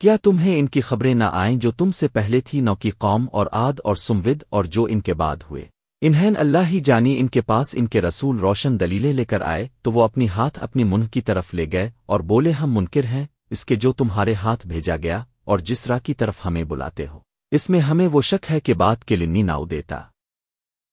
کیا تمہیں ان کی خبریں نہ آئیں جو تم سے پہلے تھی نو کی قوم اور آد اور سمود اور جو ان کے بعد ہوئے؟ انہیں اللہ ہی جانی ان کے پاس ان کے رسول روشن دلیلیں لے کر آئے، تو وہ اپنی ہاتھ اپنی منہ کی طرف لے گئے اور بولے، ہم منکر ہیں، اس کے جو تمہارے ہاتھ بھیجا گیا اور جس راہ کی طرف ہمیں بلاتے ہو۔ اس میں ہمیں وہ شک ہے کہ بات کے لنی ناؤ دیتا۔